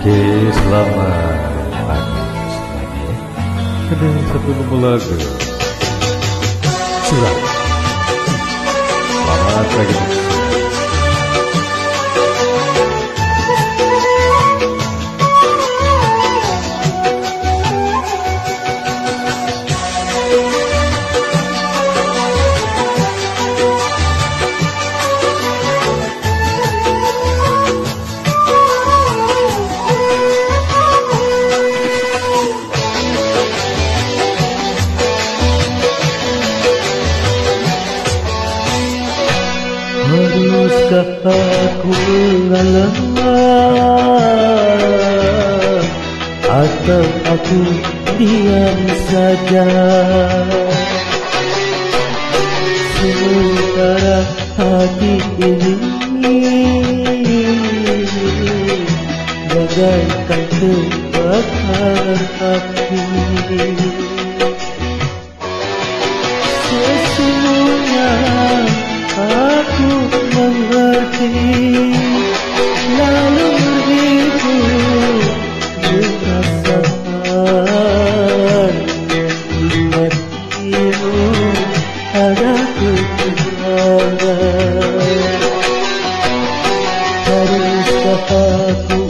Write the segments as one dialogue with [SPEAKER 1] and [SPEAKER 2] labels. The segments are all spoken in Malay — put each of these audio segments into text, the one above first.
[SPEAKER 1] Oke, selamat pagi semuanya. Ada satu nomor lagu. Surat. Selamat pagi.
[SPEAKER 2] Haruskah aku mengalah Atau aku diam saja. Sementara hati ini Bagaikan terbakar api Sesungguhnya aku mengerti. Lalu itu Berasaan Hatimu ada kekurangan Haruskah aku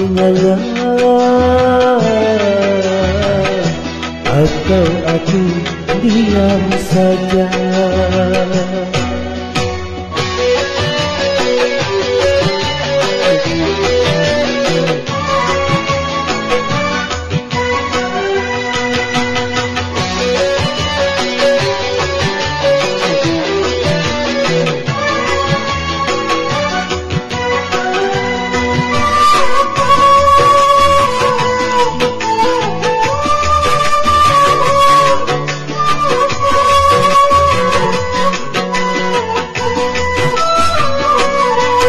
[SPEAKER 2] mengalah Atau aku diam saja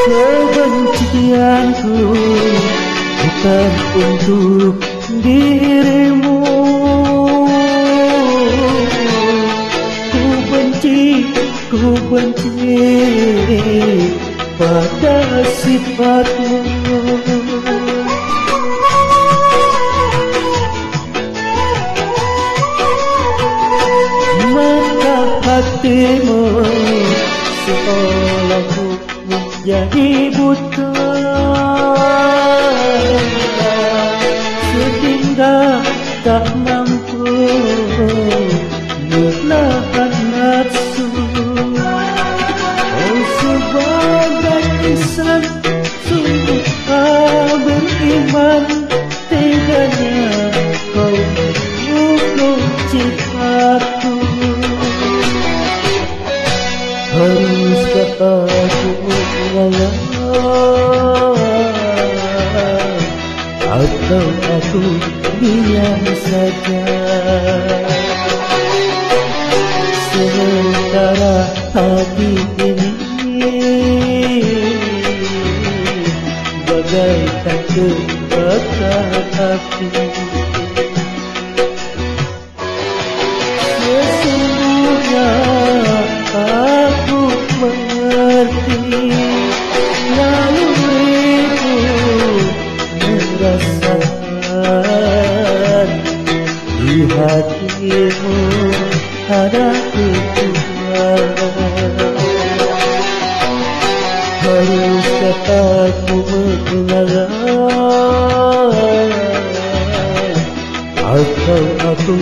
[SPEAKER 2] kebencianku. Bukan untuk dirimu. Ku benci ku benci pada sifatmu. Maka hatimu menjadi buta sehingga Atau aku diam saja. Sementara hati ini Bagaikan terbakar api Sesungguhnya ada kekurangan Haruskah aku mengalah Atau aku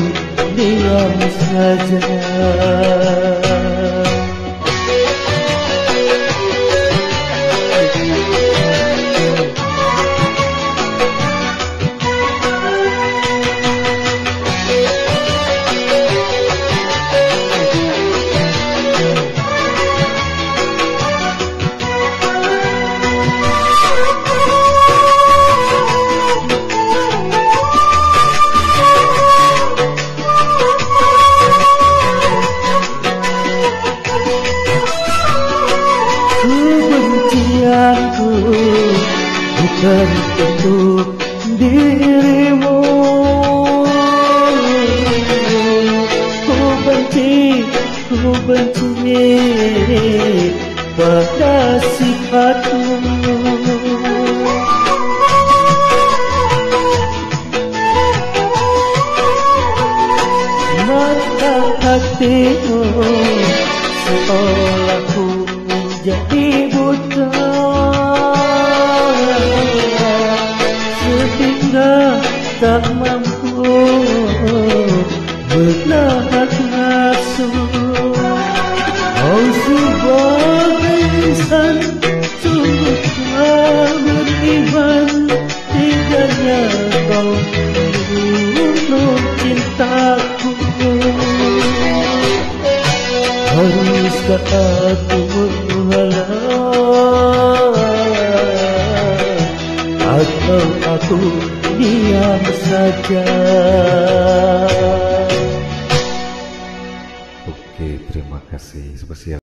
[SPEAKER 2] diam saja tersentuh dirimu Ku benci, ku benci pada sifatmu Mata hatimu seolah ku menjadi buta. Tak mampu Menahan nafsu Kau sebagai insan Sungguh tak beriman Tiganya kau bunuh cintaku Haruskah aku menghalang Atau aku diam saja
[SPEAKER 1] Oke, terima kasih. Spesial